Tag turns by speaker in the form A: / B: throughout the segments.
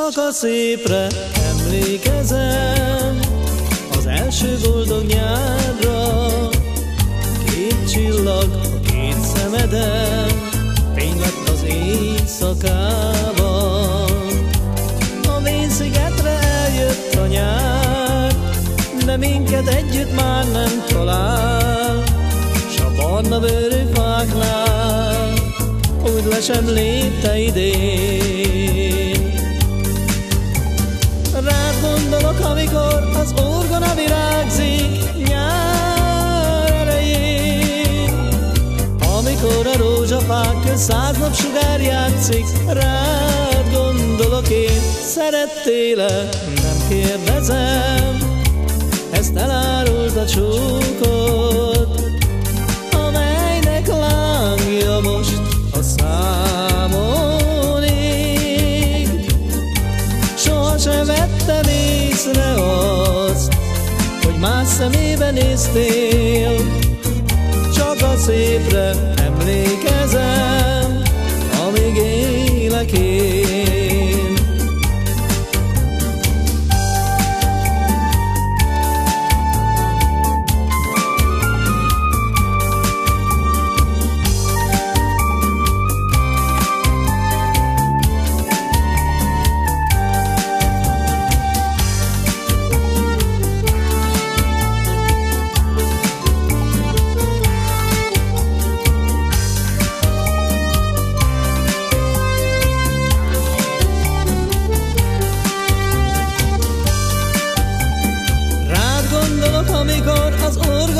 A: Csak a szépre emlékezem. Az első boldog nyárra Két csillag a két szemeden Fény lett az éjszakában A vénszigetre eljött a nyár De minket együtt már nem talál. S a barna bőrű fáknál Úgy le sem lépte idén a rózsafák köz száz nap játszik, rád gondolok én, szerettél-e? Nem kérdezem, ezt elárult a csókod, amelynek lángja most a számon ég. Soha sem vettem észre azt, hogy más szemébe néztél, csak a szépre emlékezem,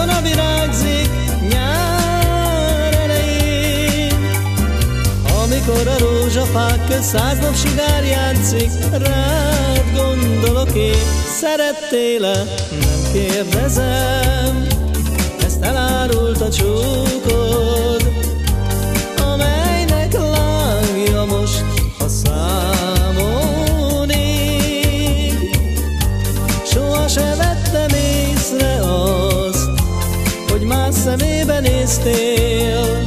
A: az orgona virágzik nyár elején. Amikor a rózsafák köz száz nap sugár játszik, rád gondolok én, szerettél-e? Nem kérdezem, ezt elárult a csókod, éreztél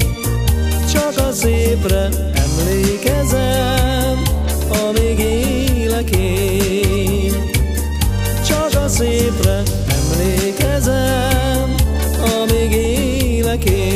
A: Csak az épre emlékezem Amíg élek én. Csak az épre emlékezem Amíg élek én.